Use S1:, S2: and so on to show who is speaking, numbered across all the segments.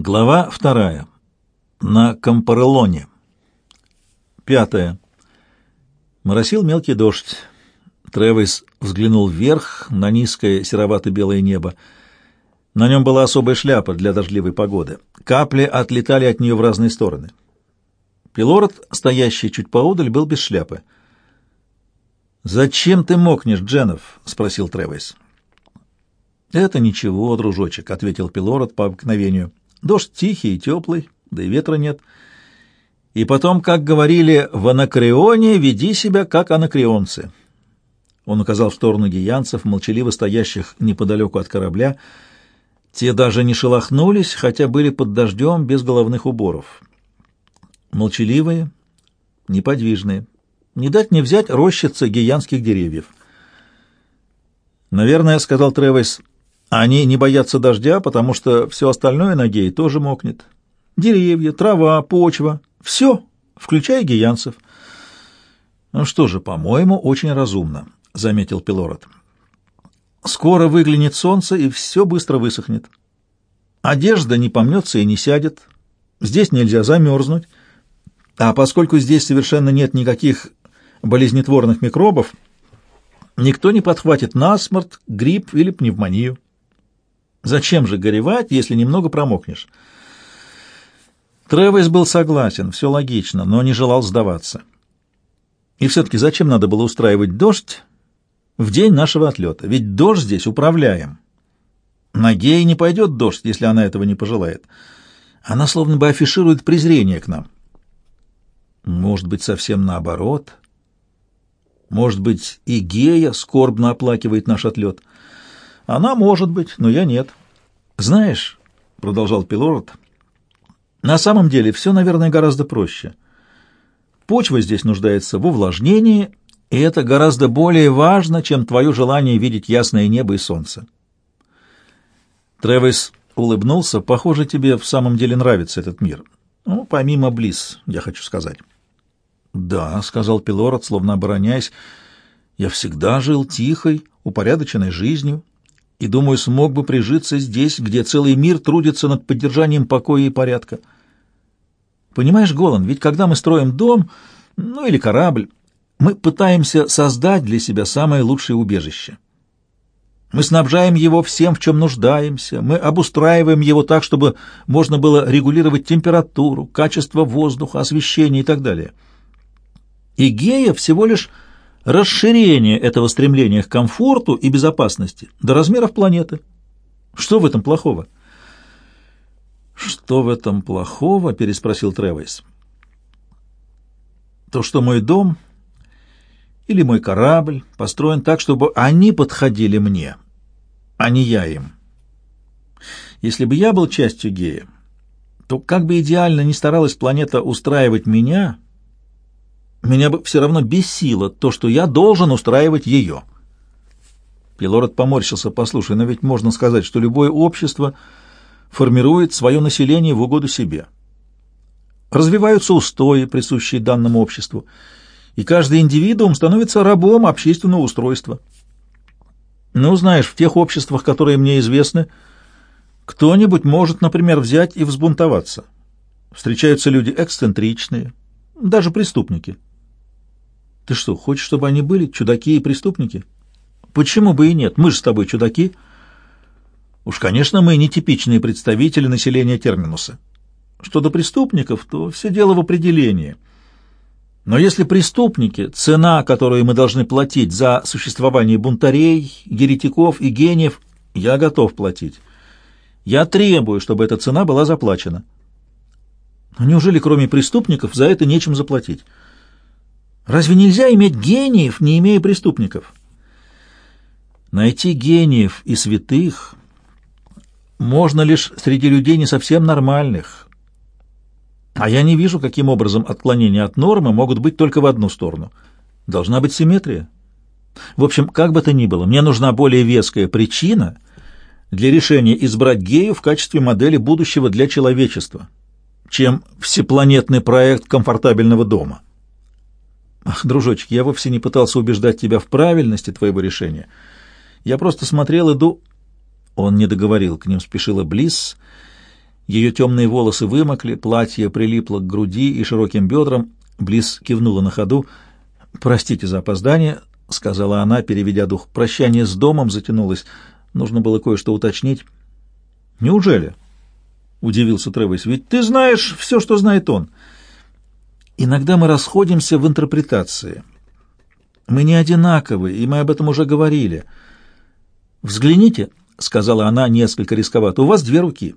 S1: Глава вторая. На Кампареллоне. Пятое. Моросил мелкий дождь. Тревис взглянул вверх на низкое серовато-белое небо. На нем была особая шляпа для дождливой погоды. Капли отлетали от нее в разные стороны. Пилород, стоящий чуть поодаль, был без шляпы. «Зачем ты мокнешь, Дженов?» — спросил Тревис. «Это ничего, дружочек», — ответил Пилород по обыкновению. Дождь тихий и теплый, да и ветра нет. И потом, как говорили в Анакреоне, веди себя как анакреонцы. Он указал в сторону гиянцев, молчаливо стоящих неподалеку от корабля. Те даже не шелохнулись, хотя были под дождем без головных уборов. Молчаливые, неподвижные. Не дать не взять рощица гиянских деревьев. «Наверное, — сказал Тревес, они не боятся дождя, потому что все остальное на гей тоже мокнет. Деревья, трава, почва — все, включая гиянцев. Ну что же, по-моему, очень разумно, — заметил Пилород. Скоро выглянет солнце, и все быстро высохнет. Одежда не помнется и не сядет. Здесь нельзя замерзнуть. А поскольку здесь совершенно нет никаких болезнетворных микробов, никто не подхватит насморт, грипп или пневмонию. Зачем же горевать, если немного промокнешь? Тревес был согласен, все логично, но не желал сдаваться. И все-таки зачем надо было устраивать дождь в день нашего отлета? Ведь дождь здесь управляем. На гей не пойдет дождь, если она этого не пожелает. Она словно бы афиширует презрение к нам. Может быть, совсем наоборот. Может быть, и гея скорбно оплакивает наш отлет. Она может быть, но я нет. Знаешь, — продолжал Пилород, — на самом деле все, наверное, гораздо проще. Почва здесь нуждается в увлажнении, и это гораздо более важно, чем твое желание видеть ясное небо и солнце. Тревис улыбнулся. Похоже, тебе в самом деле нравится этот мир. Ну, помимо Близ, я хочу сказать. Да, — сказал Пилород, словно обороняясь, — я всегда жил тихой, упорядоченной жизнью, и, думаю, смог бы прижиться здесь, где целый мир трудится над поддержанием покоя и порядка. Понимаешь, Голан, ведь когда мы строим дом, ну или корабль, мы пытаемся создать для себя самое лучшее убежище. Мы снабжаем его всем, в чем нуждаемся, мы обустраиваем его так, чтобы можно было регулировать температуру, качество воздуха, освещение и так далее. И гея всего лишь расширение этого стремления к комфорту и безопасности до размеров планеты. Что в этом плохого? Что в этом плохого? переспросил Тревис. То, что мой дом или мой корабль построен так, чтобы они подходили мне, а не я им. Если бы я был частью гея, то как бы идеально ни старалась планета устраивать меня, меня бы все равно бесило то, что я должен устраивать ее. Пилород поморщился. Послушай, но ведь можно сказать, что любое общество формирует свое население в угоду себе. Развиваются устои, присущие данному обществу, и каждый индивидуум становится рабом общественного устройства. Ну, знаешь, в тех обществах, которые мне известны, кто-нибудь может, например, взять и взбунтоваться. Встречаются люди эксцентричные, даже преступники. Ты что, хочешь, чтобы они были чудаки и преступники? Почему бы и нет? Мы же с тобой чудаки. Уж, конечно, мы не типичные представители населения Терминуса. Что до преступников, то все дело в определении. Но если преступники — цена, которую мы должны платить за существование бунтарей, еретиков и гениев, я готов платить. Я требую, чтобы эта цена была заплачена. Но неужели кроме преступников за это нечем заплатить? Разве нельзя иметь гениев, не имея преступников? Найти гениев и святых можно лишь среди людей не совсем нормальных. А я не вижу, каким образом отклонения от нормы могут быть только в одну сторону. Должна быть симметрия. В общем, как бы то ни было, мне нужна более веская причина для решения избрать гею в качестве модели будущего для человечества, чем всепланетный проект комфортабельного дома. Ах, дружочек, я вовсе не пытался убеждать тебя в правильности твоего решения. Я просто смотрел и ду... Он не договорил, к ним спешила Близ, Ее темные волосы вымокли, платье прилипло к груди и широким бедрам. Близ кивнула на ходу. «Простите за опоздание», — сказала она, переведя дух. «Прощание с домом затянулось. Нужно было кое-что уточнить». «Неужели?» — удивился Тревис. «Ведь ты знаешь все, что знает он». «Иногда мы расходимся в интерпретации. Мы не одинаковы, и мы об этом уже говорили. Взгляните», — сказала она несколько рисковато, — «у вас две руки».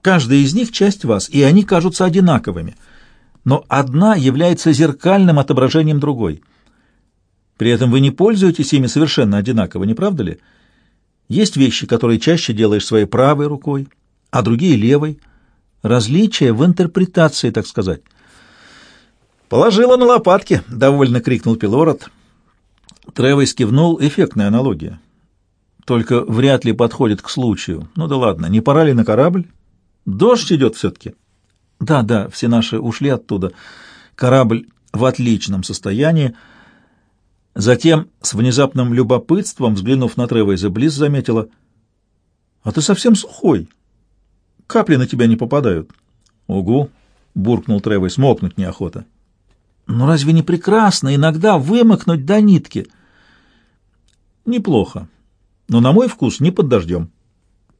S1: Каждая из них — часть вас, и они кажутся одинаковыми. Но одна является зеркальным отображением другой. При этом вы не пользуетесь ими совершенно одинаково, не правда ли? Есть вещи, которые чаще делаешь своей правой рукой, а другие — левой. Различие в интерпретации, так сказать. «Положила на лопатки!» — довольно крикнул Пилород. Тревес кивнул. Эффектная аналогия. Только вряд ли подходит к случаю. Ну да ладно, не пора ли на корабль? Дождь идет все-таки. Да, да, все наши ушли оттуда. Корабль в отличном состоянии. Затем, с внезапным любопытством, взглянув на Тревейза, Близ заметила, «А ты совсем сухой. Капли на тебя не попадают». «Угу», — буркнул Тревейз, — «мокнуть неохота». «Ну разве не прекрасно иногда вымокнуть до нитки?» «Неплохо, но на мой вкус не под дождем».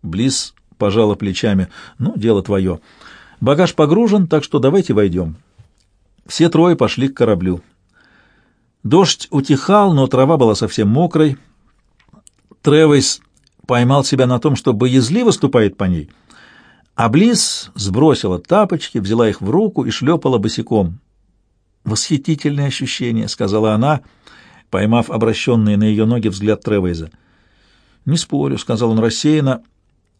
S1: Близ пожала плечами. «Ну, дело твое. Багаж погружен, так что давайте войдем». Все трое пошли к кораблю. Дождь утихал, но трава была совсем мокрой. Тревейс поймал себя на том, что боязливо ступает по ней, а Близ сбросила тапочки, взяла их в руку и шлепала босиком. «Восхитительное ощущение», — сказала она, поймав обращенный на ее ноги взгляд Тревейза. «Не спорю», — сказал он рассеянно, —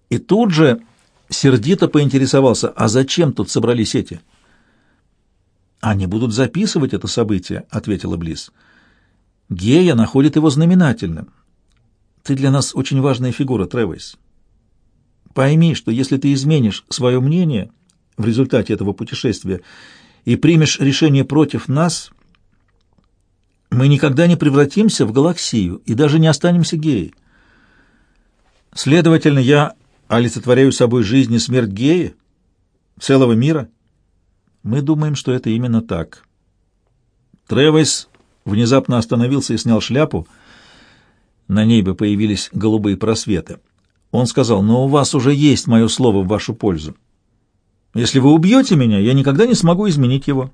S1: и тут же сердито поинтересовался, а зачем тут собрались эти? «Они будут записывать это событие», — ответила Близ. «Гея находит его знаменательным. Ты для нас очень важная фигура, Тревис. Пойми, что если ты изменишь свое мнение в результате этого путешествия и примешь решение против нас, мы никогда не превратимся в галаксию и даже не останемся геей. Следовательно, я олицетворяю собой жизнь и смерть геи? Целого мира? Мы думаем, что это именно так. Тревес внезапно остановился и снял шляпу. На небе появились голубые просветы. Он сказал, но у вас уже есть мое слово в вашу пользу. Если вы убьете меня, я никогда не смогу изменить его.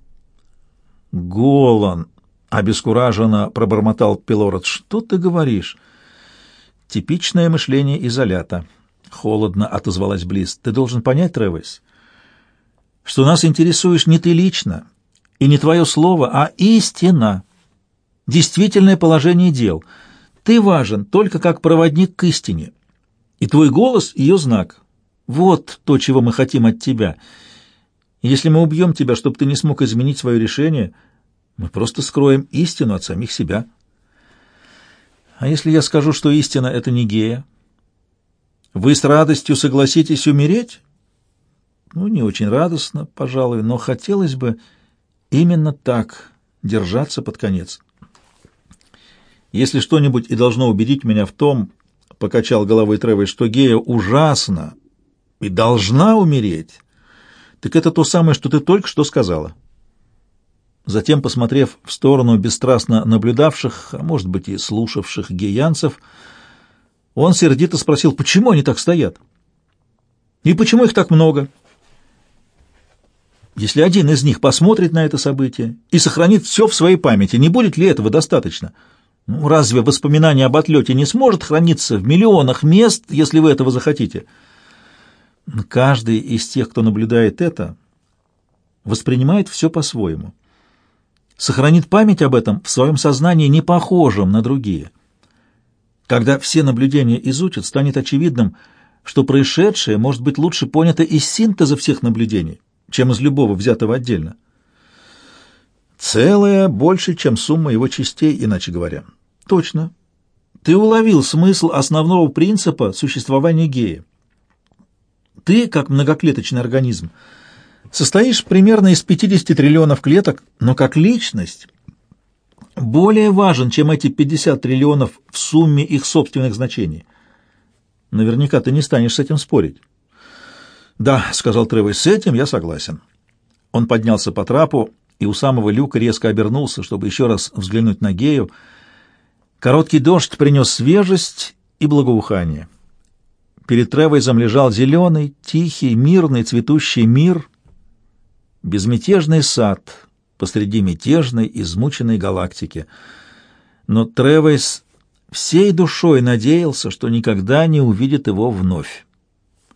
S1: Голан, обескураженно пробормотал Пилород, что ты говоришь? Типичное мышление изолята. Холодно отозвалась Близ. Ты должен понять, Тревис, что нас интересуешь не ты лично и не твое слово, а истина, действительное положение дел. Ты важен только как проводник к истине, и твой голос — ее знак. Вот то, чего мы хотим от тебя. если мы убьем тебя, чтобы ты не смог изменить свое решение, мы просто скроем истину от самих себя. А если я скажу, что истина — это не гея, вы с радостью согласитесь умереть? Ну, не очень радостно, пожалуй, но хотелось бы именно так держаться под конец. Если что-нибудь и должно убедить меня в том, — покачал головой Тревой, — что гея ужасна и должна умереть, так это то самое, что ты только что сказала. Затем, посмотрев в сторону бесстрастно наблюдавших, а может быть и слушавших геянцев, — он сердито спросил, почему они так стоят? И почему их так много? Если один из них посмотрит на это событие и сохранит все в своей памяти, не будет ли этого достаточно? Ну, разве воспоминание об отлете не сможет храниться в миллионах мест, если вы этого захотите? Каждый из тех, кто наблюдает это, воспринимает все по-своему. Сохранит память об этом в своем сознании не похожем на другие – когда все наблюдения изучат, станет очевидным, что происшедшее может быть лучше понято из синтеза всех наблюдений, чем из любого взятого отдельно. Целое больше, чем сумма его частей, иначе говоря. Точно. Ты уловил смысл основного принципа существования гея. Ты, как многоклеточный организм, состоишь примерно из 50 триллионов клеток, но как личность более важен, чем эти 50 триллионов в сумме их собственных значений. Наверняка ты не станешь с этим спорить. «Да», — сказал Тревой, — «с этим я согласен». Он поднялся по трапу и у самого люка резко обернулся, чтобы еще раз взглянуть на Гею. Короткий дождь принес свежесть и благоухание. Перед Тревойзом лежал зеленый, тихий, мирный, цветущий мир, безмятежный сад посреди мятежной, измученной галактики. Но Тревойз всей душой надеялся, что никогда не увидит его вновь.